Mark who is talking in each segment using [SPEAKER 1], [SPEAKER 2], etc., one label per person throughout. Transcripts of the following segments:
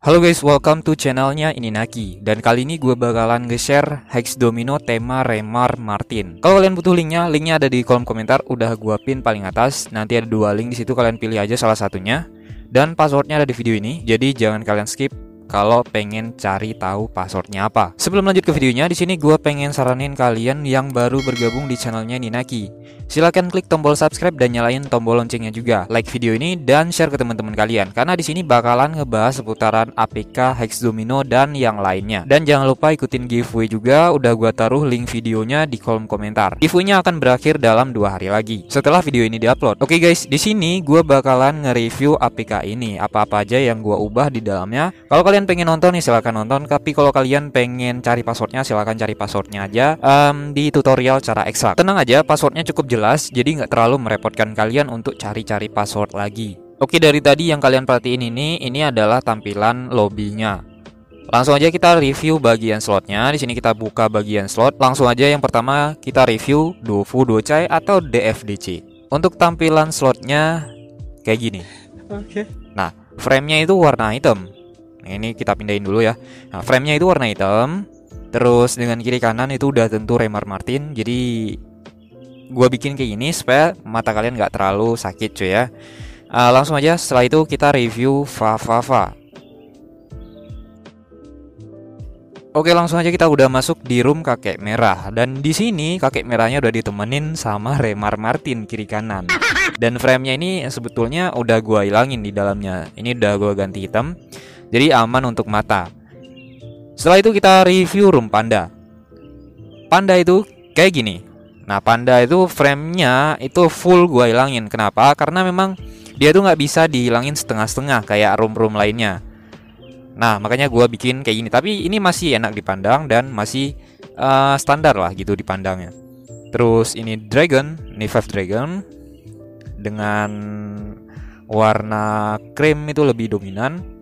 [SPEAKER 1] Halo guys, welcome to channelnya ini Naki Dan kali ini gue bakalan nge-share Hex Domino tema Remar Martin. Kalau kalian butuh linknya, linknya ada di kolom komentar. Udah gue pin paling atas. Nanti ada dua link di situ kalian pilih aja salah satunya. Dan passwordnya ada di video ini Jadi jangan kalian skip kalau pengen cari tahu passwordnya apa. Sebelum lanjut ke videonya, di sini gue pengen saranin kalian yang baru bergabung di channelnya Ninaki. Silahkan klik tombol subscribe dan nyalain tombol loncengnya juga. Like video ini dan share ke teman-teman kalian karena di sini bakalan ngebahas seputaran APK Hex Domino dan yang lainnya. Dan jangan lupa ikutin giveaway juga, udah gue taruh link videonya di kolom komentar. Giveaway-nya akan berakhir dalam dua hari lagi setelah video ini diupload. Oke guys, di sini gue bakalan nge-review APK ini, apa-apa aja yang gue ubah di dalamnya. Kalau kalian kalian pengen nonton nih silahkan nonton tapi kalau kalian pengen cari passwordnya silahkan cari passwordnya aja um, di tutorial cara ekstrak tenang aja passwordnya cukup jelas jadi nggak terlalu merepotkan kalian untuk cari-cari password lagi Oke dari tadi yang kalian perhatiin ini ini adalah tampilan lobbynya Langsung aja kita review bagian slotnya. Di sini kita buka bagian slot. Langsung aja yang pertama kita review Dofu Docai atau DFDC. Untuk tampilan slotnya kayak gini. Oke. Okay. Nah, framenya itu warna hitam. Nah, ini kita pindahin dulu ya. Nah, framenya itu warna hitam. Terus dengan kiri kanan itu udah tentu Remar Martin. Jadi gue bikin kayak gini supaya mata kalian nggak terlalu sakit cuy ya. Uh, langsung aja setelah itu kita review Fafafa. Oke langsung aja kita udah masuk di room kakek merah dan di sini kakek merahnya udah ditemenin sama Remar Martin kiri kanan dan framenya ini sebetulnya udah gua hilangin di dalamnya ini udah gua ganti hitam jadi aman untuk mata. Setelah itu kita review room panda. Panda itu kayak gini. Nah panda itu framenya itu full gua hilangin. Kenapa? Karena memang dia tuh nggak bisa dihilangin setengah-setengah kayak room-room lainnya. Nah makanya gua bikin kayak gini. Tapi ini masih enak dipandang dan masih uh, standar lah gitu dipandangnya. Terus ini dragon, ini five dragon dengan warna cream itu lebih dominan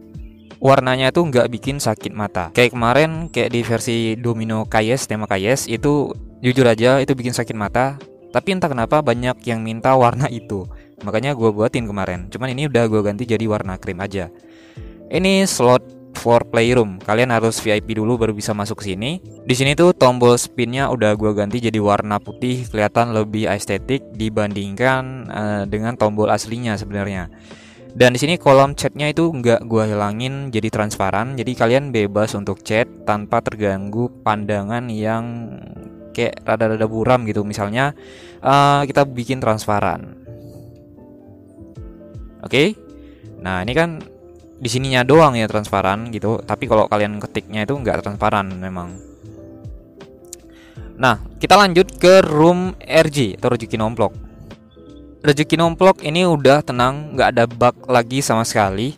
[SPEAKER 1] warnanya tuh nggak bikin sakit mata. Kayak kemarin kayak di versi Domino Kayes tema Kayes itu jujur aja itu bikin sakit mata. Tapi entah kenapa banyak yang minta warna itu. Makanya gue buatin kemarin. Cuman ini udah gue ganti jadi warna krim aja. Ini slot for playroom. Kalian harus VIP dulu baru bisa masuk ke sini. Di sini tuh tombol spinnya udah gue ganti jadi warna putih, kelihatan lebih estetik dibandingkan uh, dengan tombol aslinya sebenarnya. Dan di sini kolom chatnya itu nggak gua hilangin jadi transparan. Jadi kalian bebas untuk chat tanpa terganggu pandangan yang kayak rada-rada buram gitu. Misalnya uh, kita bikin transparan. Oke. Okay? Nah ini kan di sininya doang ya transparan gitu. Tapi kalau kalian ketiknya itu nggak transparan memang. Nah kita lanjut ke room RG atau rezeki nomplok rezeki nomplok ini udah tenang, nggak ada bug lagi sama sekali.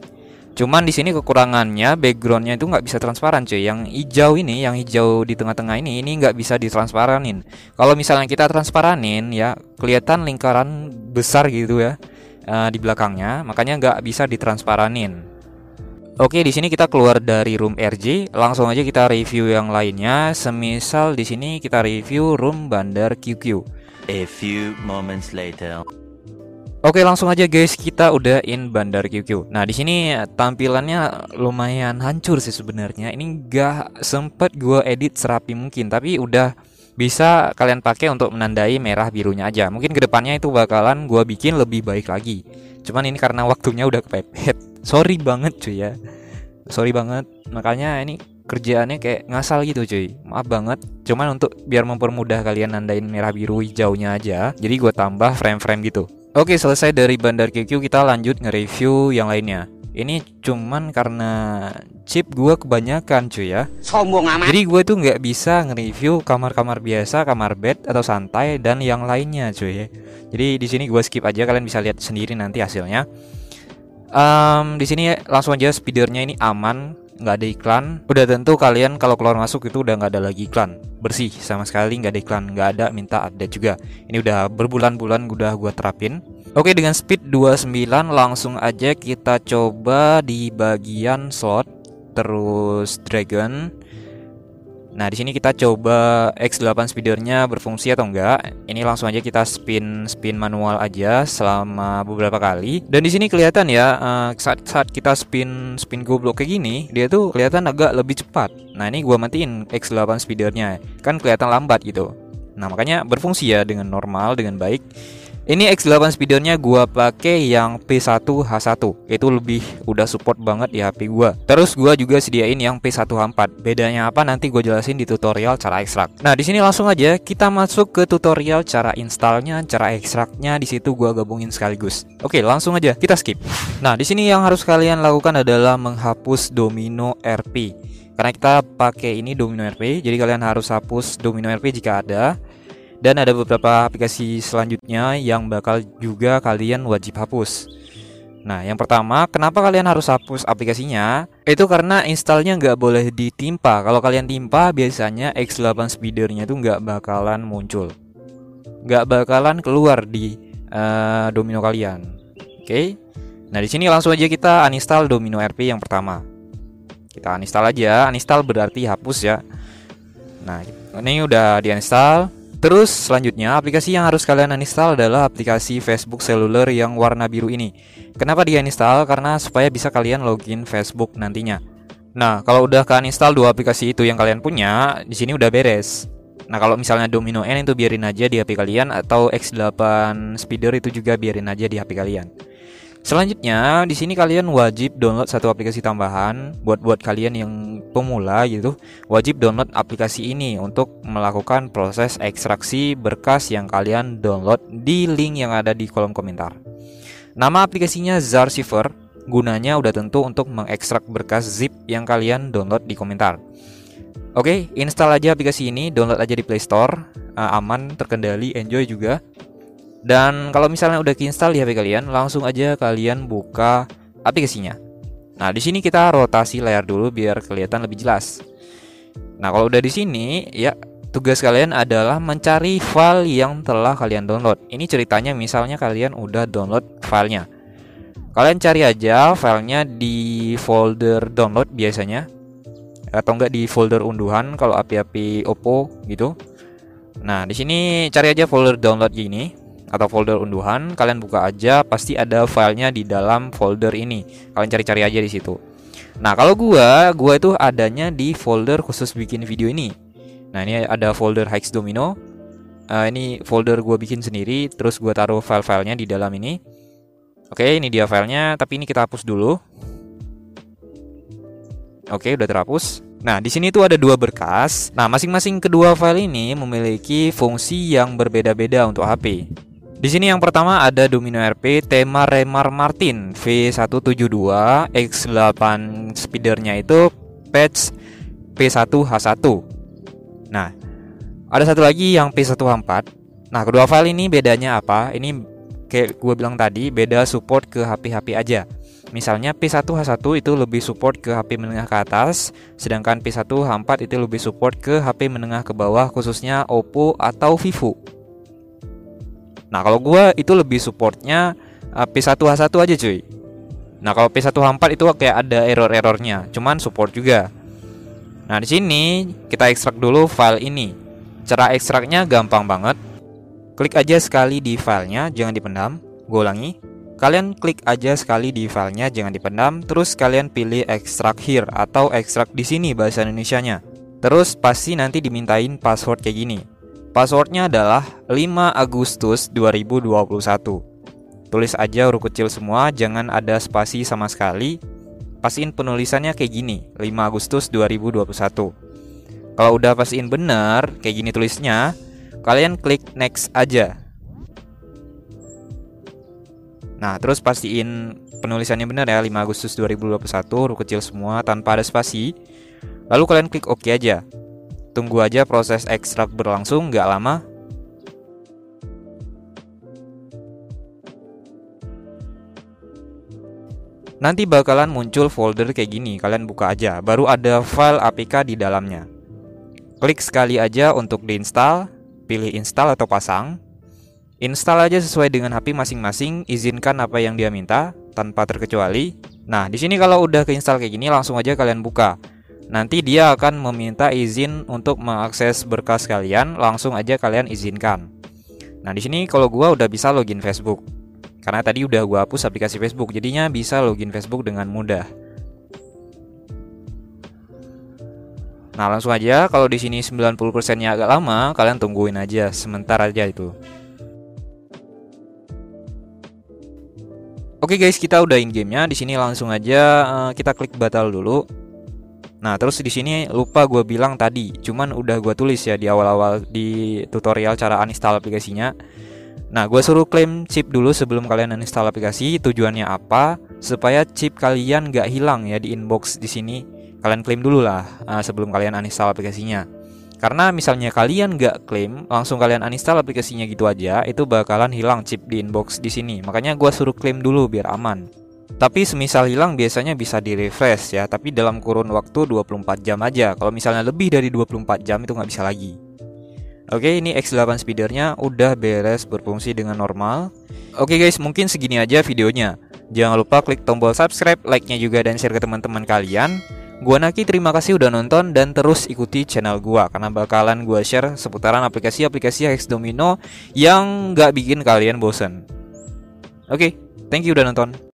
[SPEAKER 1] Cuman di sini kekurangannya backgroundnya itu nggak bisa transparan cuy. Yang hijau ini, yang hijau di tengah-tengah ini, ini nggak bisa ditransparanin. Kalau misalnya kita transparanin ya kelihatan lingkaran besar gitu ya uh, di belakangnya, makanya nggak bisa ditransparanin. Oke, di sini kita keluar dari room RJ, langsung aja kita review yang lainnya. Semisal di sini kita review room bandar QQ. A few moments later. Oke langsung aja guys kita udah in Bandar QQ. Nah di sini tampilannya lumayan hancur sih sebenarnya. Ini gak sempet gue edit serapi mungkin, tapi udah bisa kalian pakai untuk menandai merah birunya aja. Mungkin ke depannya itu bakalan gue bikin lebih baik lagi. Cuman ini karena waktunya udah kepepet. Sorry banget cuy ya. Sorry banget. Makanya ini kerjaannya kayak ngasal gitu cuy maaf banget cuman untuk biar mempermudah kalian nandain merah biru hijaunya aja jadi gue tambah frame-frame gitu Oke selesai dari Bandar QQ kita lanjut nge-review yang lainnya. Ini cuman karena chip gue kebanyakan cuy ya. Sombong amat. Jadi gue tuh nggak bisa nge-review kamar-kamar biasa, kamar bed atau santai dan yang lainnya cuy ya. Jadi di sini gue skip aja kalian bisa lihat sendiri nanti hasilnya. Um, Di sini langsung aja speedernya ini aman nggak ada iklan. Udah tentu kalian kalau keluar masuk itu udah nggak ada lagi iklan. Bersih sama sekali nggak ada iklan nggak ada minta update juga. Ini udah berbulan-bulan udah gua terapin. Oke dengan speed 29 langsung aja kita coba di bagian slot. Terus dragon Nah, di sini kita coba X8 speedernya berfungsi atau enggak. Ini langsung aja kita spin spin manual aja selama beberapa kali. Dan di sini kelihatan ya uh, saat saat kita spin spin goblok kayak gini, dia tuh kelihatan agak lebih cepat. Nah, ini gua matiin X8 speedernya. Kan kelihatan lambat gitu. Nah, makanya berfungsi ya dengan normal dengan baik. Ini X8 speedernya gua pakai yang P1H1. Itu lebih udah support banget di HP gua. Terus gua juga sediain yang P1H4. Bedanya apa nanti gue jelasin di tutorial cara ekstrak. Nah, di sini langsung aja kita masuk ke tutorial cara installnya, cara ekstraknya di situ gua gabungin sekaligus. Oke, langsung aja kita skip. Nah, di sini yang harus kalian lakukan adalah menghapus Domino RP. Karena kita pakai ini Domino RP, jadi kalian harus hapus Domino RP jika ada dan ada beberapa aplikasi selanjutnya yang bakal juga kalian wajib hapus. Nah, yang pertama, kenapa kalian harus hapus aplikasinya? Itu karena installnya nggak boleh ditimpa. Kalau kalian timpa, biasanya X8 speedernya itu nggak bakalan muncul, nggak bakalan keluar di uh, domino kalian. Oke? Okay? Nah, di sini langsung aja kita uninstall domino RP yang pertama. Kita uninstall aja. Uninstall berarti hapus ya. Nah, ini udah diinstal. Terus selanjutnya aplikasi yang harus kalian uninstall adalah aplikasi Facebook Seluler yang warna biru ini. Kenapa dia install? Karena supaya bisa kalian login Facebook nantinya. Nah, kalau udah kalian install dua aplikasi itu yang kalian punya, di sini udah beres. Nah, kalau misalnya Domino N itu biarin aja di HP kalian atau X8 Speeder itu juga biarin aja di HP kalian. Selanjutnya, di sini kalian wajib download satu aplikasi tambahan buat buat kalian yang pemula gitu. Wajib download aplikasi ini untuk melakukan proses ekstraksi berkas yang kalian download di link yang ada di kolom komentar. Nama aplikasinya Zarsiver. Gunanya udah tentu untuk mengekstrak berkas zip yang kalian download di komentar. Oke, install aja aplikasi ini, download aja di Play Store, uh, aman, terkendali, enjoy juga. Dan kalau misalnya udah keinstal di HP kalian, langsung aja kalian buka aplikasinya. Nah, di sini kita rotasi layar dulu biar kelihatan lebih jelas. Nah, kalau udah di sini, ya tugas kalian adalah mencari file yang telah kalian download. Ini ceritanya misalnya kalian udah download filenya. Kalian cari aja filenya di folder download biasanya atau enggak di folder unduhan kalau api-api Oppo gitu. Nah, di sini cari aja folder download gini atau folder unduhan, kalian buka aja pasti ada filenya di dalam folder ini. Kalian cari-cari aja di situ. Nah, kalau gua, gua itu adanya di folder khusus bikin video ini. Nah, ini ada folder Hex Domino. Uh, ini folder gua bikin sendiri, terus gua taruh file-filenya di dalam ini. Oke, ini dia filenya, tapi ini kita hapus dulu. Oke, udah terhapus. Nah, di sini tuh ada dua berkas. Nah, masing-masing kedua file ini memiliki fungsi yang berbeda-beda untuk HP. Di sini yang pertama ada Domino RP tema Remar Martin V172 X8 speedernya itu patch P1H1. Nah, ada satu lagi yang P1H4. Nah, kedua file ini bedanya apa? Ini kayak gue bilang tadi, beda support ke HP-HP aja. Misalnya P1H1 itu lebih support ke HP menengah ke atas, sedangkan P1H4 itu lebih support ke HP menengah ke bawah khususnya Oppo atau Vivo. Nah kalau gue itu lebih supportnya uh, P1H1 aja cuy. Nah kalau P1H4 itu kayak ada error-errornya Cuman support juga. Nah di sini kita ekstrak dulu file ini. Cara ekstraknya gampang banget. Klik aja sekali di filenya Jangan dipendam. Gue ulangi. Kalian klik aja sekali di filenya, jangan dipendam, terus kalian pilih ekstrak here atau ekstrak di sini bahasa Indonesia-nya. Terus pasti nanti dimintain password kayak gini. Passwordnya adalah 5 Agustus 2021 Tulis aja huruf kecil semua, jangan ada spasi sama sekali Pastiin penulisannya kayak gini, 5 Agustus 2021 Kalau udah pastiin bener, kayak gini tulisnya Kalian klik next aja Nah, terus pastiin penulisannya benar ya 5 Agustus 2021 huruf kecil semua tanpa ada spasi. Lalu kalian klik OK aja. Tunggu aja proses ekstrak berlangsung nggak lama. Nanti bakalan muncul folder kayak gini, kalian buka aja, baru ada file APK di dalamnya. Klik sekali aja untuk diinstal, pilih install atau pasang. Install aja sesuai dengan HP masing-masing, izinkan apa yang dia minta tanpa terkecuali. Nah, di sini kalau udah keinstal kayak gini langsung aja kalian buka. Nanti dia akan meminta izin untuk mengakses berkas kalian, langsung aja kalian izinkan. Nah, di sini kalau gua udah bisa login Facebook. Karena tadi udah gua hapus aplikasi Facebook, jadinya bisa login Facebook dengan mudah. Nah, langsung aja kalau di sini 90%-nya agak lama, kalian tungguin aja sebentar aja itu. Oke guys, kita udah in gamenya. Di sini langsung aja uh, kita klik batal dulu. Nah, terus di sini lupa gue bilang tadi, cuman udah gue tulis ya di awal-awal di tutorial cara uninstall aplikasinya. Nah, gue suruh klaim chip dulu sebelum kalian uninstall aplikasi. Tujuannya apa? Supaya chip kalian gak hilang ya di inbox di sini. Kalian klaim dulu lah uh, sebelum kalian uninstall aplikasinya. Karena misalnya kalian gak klaim, langsung kalian uninstall aplikasinya gitu aja, itu bakalan hilang chip di inbox di sini. Makanya gue suruh klaim dulu biar aman. Tapi semisal hilang biasanya bisa di refresh ya, tapi dalam kurun waktu 24 jam aja. Kalau misalnya lebih dari 24 jam itu nggak bisa lagi. Oke, ini X8 speedernya udah beres berfungsi dengan normal. Oke guys, mungkin segini aja videonya. Jangan lupa klik tombol subscribe, like-nya juga dan share ke teman-teman kalian. Gua Naki terima kasih udah nonton dan terus ikuti channel gua karena bakalan gua share seputaran aplikasi-aplikasi Hex Domino yang nggak bikin kalian bosen. Oke, thank you udah nonton.